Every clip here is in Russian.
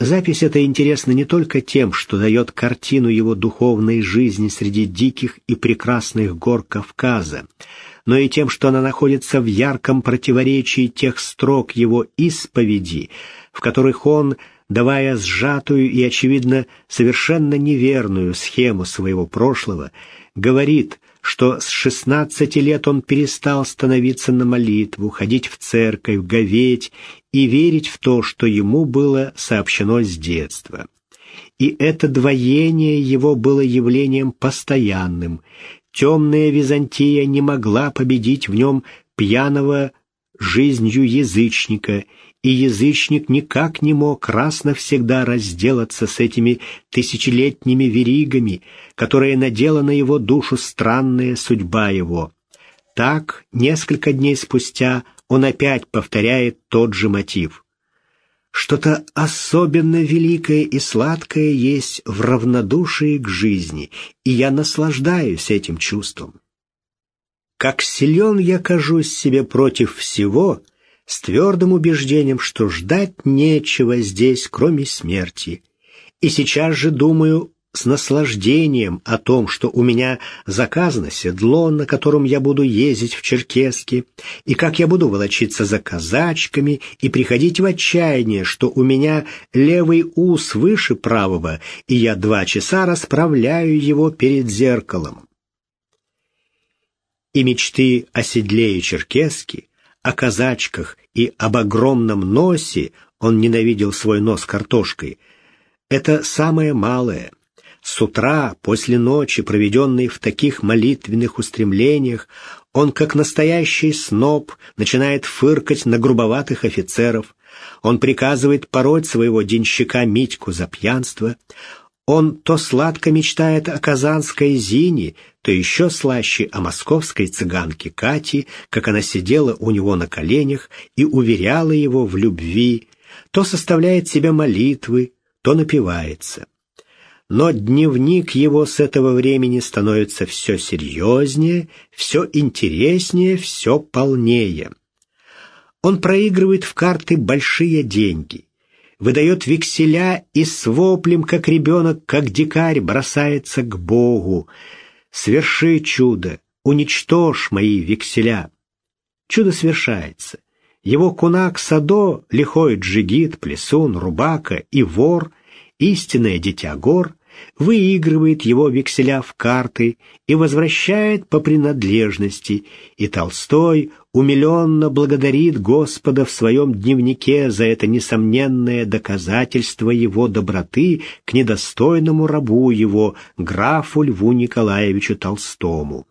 Запись эта интересна не только тем, что дает картину его духовной жизни среди диких и прекрасных гор Кавказа, но и тем, что она находится в ярком противоречии тех строк его исповеди, в которых он, давая сжатую и, очевидно, совершенно неверную схему своего прошлого, говорит, что с 16 лет он перестал становиться на молитву, ходить в церковь, говеть и верить в то, что ему было сообщено с детства. И это двоение его было явлением постоянным. Темная Византия не могла победить в нем пьяного жизнью язычника, и язычник никак не мог раз навсегда разделаться с этими тысячелетними веригами, которые надела на его душу странная судьба его. Так, несколько дней спустя, он опять повторяет тот же мотив. Что-то особенно великое и сладкое есть в равнодушии к жизни, и я наслаждаюсь этим чувством. Как силен я кажусь себе против всего — с твердым убеждением, что ждать нечего здесь, кроме смерти. И сейчас же думаю с наслаждением о том, что у меня заказано седло, на котором я буду ездить в Черкеске, и как я буду волочиться за казачками и приходить в отчаяние, что у меня левый ус выше правого, и я два часа расправляю его перед зеркалом. И мечты о седле и черкеске о казачках и об огромном носе, он ненавидел свой нос картошкой, это самое малое. С утра, после ночи, проведенной в таких молитвенных устремлениях, он, как настоящий сноб, начинает фыркать на грубоватых офицеров. Он приказывает пороть своего денщика Митьку за пьянство. Он то сладко мечтает о казанской Зине, то еще слаще о московской цыганке Кате, как она сидела у него на коленях и уверяла его в любви, то составляет себе молитвы, то напивается. Но дневник его с этого времени становится все серьезнее, все интереснее, все полнее. Он проигрывает в карты большие деньги выдает векселя и с воплем, как ребенок, как дикарь, бросается к Богу. «Сверши чудо, уничтожь мои векселя». Чудо свершается. Его кунак Садо, лихой джигит, плесун, рубака и вор, истинное дитя гор, выигрывает его векселя в карты и возвращает по принадлежности, и Толстой умиленно благодарит Господа в своем дневнике за это несомненное доказательство его доброты к недостойному рабу его, графу Льву Николаевичу Толстому.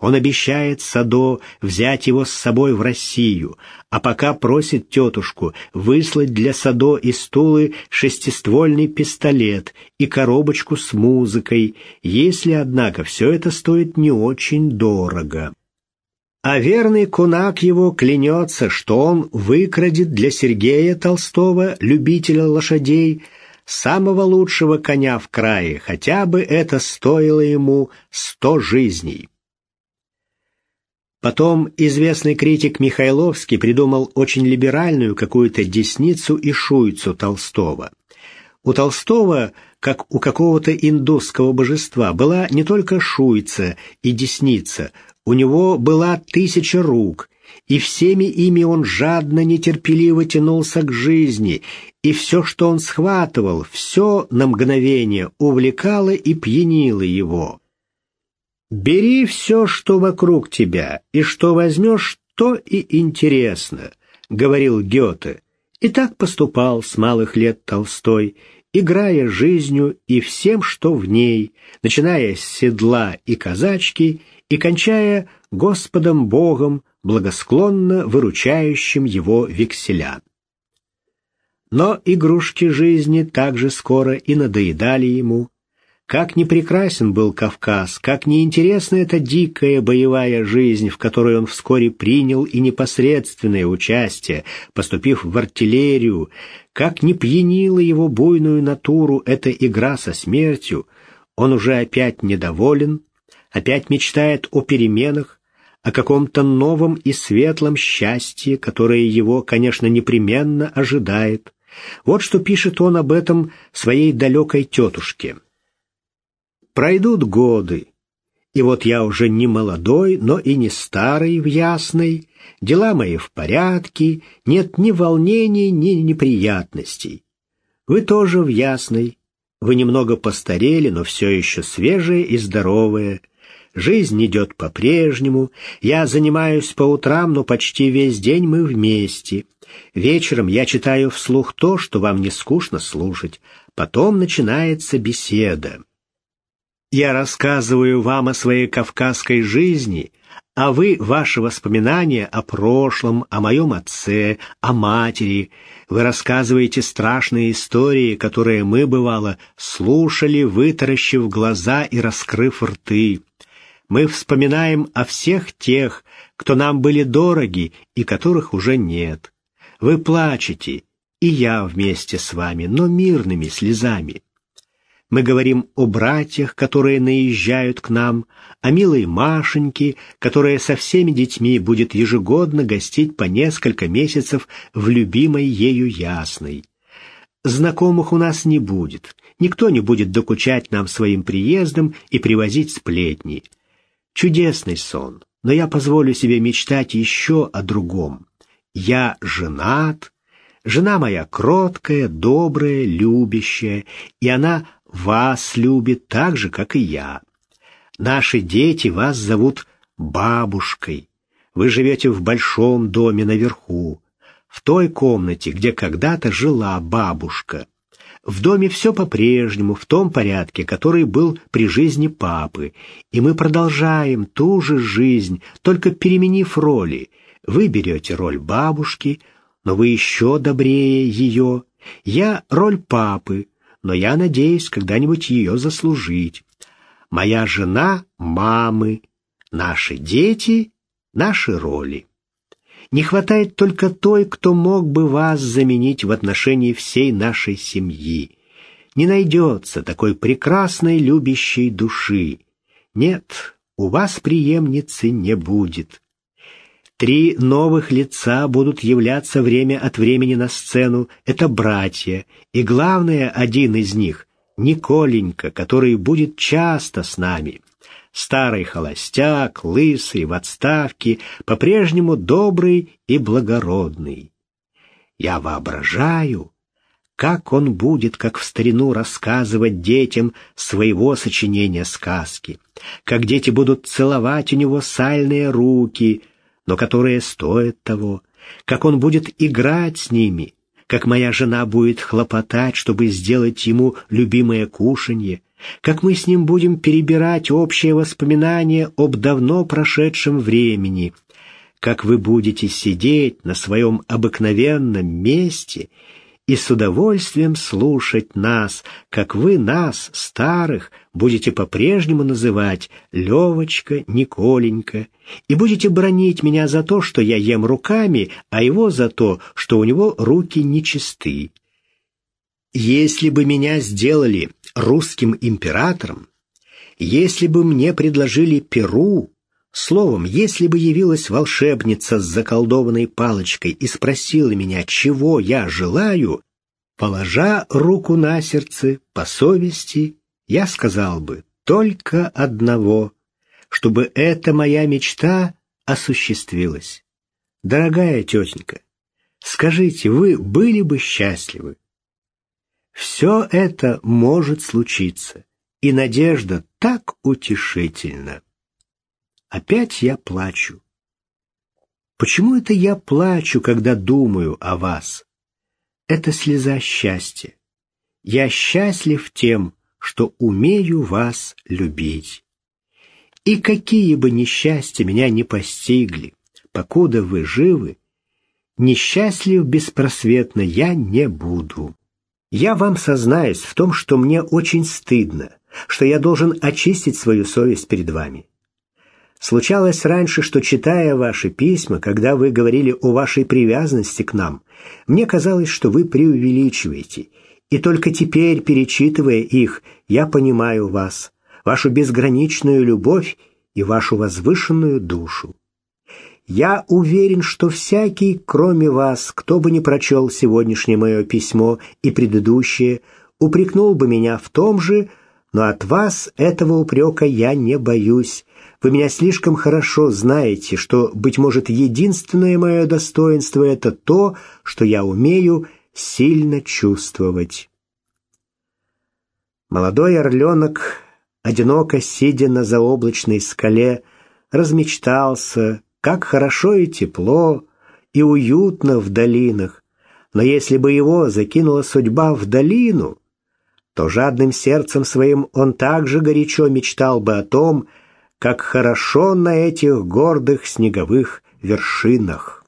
Он обещает Садо взять его с собой в Россию, а пока просит тетушку выслать для Садо и Стулы шестиствольный пистолет и коробочку с музыкой, если, однако, все это стоит не очень дорого. А верный кунак его клянется, что он выкрадет для Сергея Толстого, любителя лошадей, самого лучшего коня в крае, хотя бы это стоило ему сто жизней. Потом известный критик Михайловский придумал очень либеральную какую-то десницу и шуйцу Толстого. У Толстого, как у какого-то индусского божества, была не только шуйца и десница, у него была тысяча рук, и всеми ими он жадно, нетерпеливо тянулся к жизни, и все, что он схватывал, все на мгновение увлекало и пьянило его. Бери все, что вокруг тебя, и что возьмешь, то и интересно, — говорил Гёте. И так поступал с малых лет Толстой, играя жизнью и всем, что в ней, начиная с седла и казачки и кончая Господом Богом, благосклонно выручающим его векселя. Но игрушки жизни также скоро и надоедали ему, как не прекрасен был Кавказ, как неинтересна эта дикая боевая жизнь, в которой он вскоре принял и непосредственное участие, поступив в артиллерию, как не пьянила его буйную натуру эта игра со смертью, он уже опять недоволен, опять мечтает о переменах, о каком-то новом и светлом счастье, которое его, конечно, непременно ожидает, Вот что пишет он об этом своей далекой тетушке. «Пройдут годы, и вот я уже не молодой, но и не старый в ясной, дела мои в порядке, нет ни волнений, ни неприятностей. Вы тоже в ясной, вы немного постарели, но все еще свежие и здоровые. Жизнь идет по-прежнему, я занимаюсь по утрам, но почти весь день мы вместе. Вечером я читаю вслух то, что вам не скучно слушать. Потом начинается беседа. Я рассказываю вам о своей кавказской жизни, а вы ваши воспоминания о прошлом, о моем отце, о матери. Вы рассказываете страшные истории, которые мы, бывало, слушали, вытаращив глаза и раскрыв рты. Мы вспоминаем о всех тех, кто нам были дороги и которых уже нет. Вы плачете, и я вместе с вами, но мирными слезами. Мы говорим о братьях, которые наезжают к нам, о милой Машеньке, которая со всеми детьми будет ежегодно гостить по несколько месяцев в любимой ею Ясной. Знакомых у нас не будет, никто не будет докучать нам своим приездом и привозить сплетни. Чудесный сон, но я позволю себе мечтать еще о другом. Я женат, жена моя кроткая, добрая, любящая, и она вас любит так же, как и я. Наши дети вас зовут бабушкой. Вы живете в большом доме наверху, в той комнате, где когда-то жила бабушка. В доме все по-прежнему, в том порядке, который был при жизни папы, и мы продолжаем ту же жизнь, только переменив роли. Вы берете роль бабушки, но вы еще добрее ее. Я роль папы, но я надеюсь когда-нибудь ее заслужить. Моя жена — мамы, наши дети — наши роли. Не хватает только той, кто мог бы вас заменить в отношении всей нашей семьи. Не найдется такой прекрасной любящей души. Нет, у вас преемницы не будет. Три новых лица будут являться время от времени на сцену. Это братья. И главное, один из них — Николенька, который будет часто с нами. Старый холостяк, лысый, в отставке, по-прежнему добрый и благородный. Я воображаю, как он будет, как в старину, рассказывать детям своего сочинения сказки, как дети будут целовать у него сальные руки — но которые стоят того, как он будет играть с ними, как моя жена будет хлопотать, чтобы сделать ему любимое кушанье, как мы с ним будем перебирать общие воспоминания об давно прошедшем времени, как вы будете сидеть на своем обыкновенном месте и с удовольствием слушать нас, как вы нас, старых, будете по-прежнему называть Левочка, Николенька, и будете бронить меня за то, что я ем руками, а его за то, что у него руки нечисты. Если бы меня сделали русским императором, если бы мне предложили Перу, Словом, если бы явилась волшебница с заколдованной палочкой и спросила меня, чего я желаю, положа руку на сердце, по совести, я сказал бы только одного, чтобы эта моя мечта осуществилась. Дорогая тетенька, скажите, вы были бы счастливы? Все это может случиться, и надежда так утешительна. Опять я плачу. Почему это я плачу, когда думаю о вас? Это слеза счастья. Я счастлив тем, что умею вас любить. И какие бы несчастья меня не постигли, покуда вы живы, несчастлив беспросветно я не буду. Я вам сознаюсь в том, что мне очень стыдно, что я должен очистить свою совесть перед вами. Случалось раньше, что, читая ваши письма, когда вы говорили о вашей привязанности к нам, мне казалось, что вы преувеличиваете, и только теперь, перечитывая их, я понимаю вас, вашу безграничную любовь и вашу возвышенную душу. Я уверен, что всякий, кроме вас, кто бы не прочел сегодняшнее мое письмо и предыдущее, упрекнул бы меня в том же, но от вас этого упрека я не боюсь. Вы меня слишком хорошо знаете, что, быть может, единственное мое достоинство — это то, что я умею сильно чувствовать. Молодой орленок, одиноко сидя на заоблачной скале, размечтался, как хорошо и тепло, и уютно в долинах. Но если бы его закинула судьба в долину, то жадным сердцем своим он также горячо мечтал бы о том, как хорошо на этих гордых снеговых вершинах.